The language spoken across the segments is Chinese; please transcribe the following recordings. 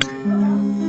Ayah,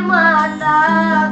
माता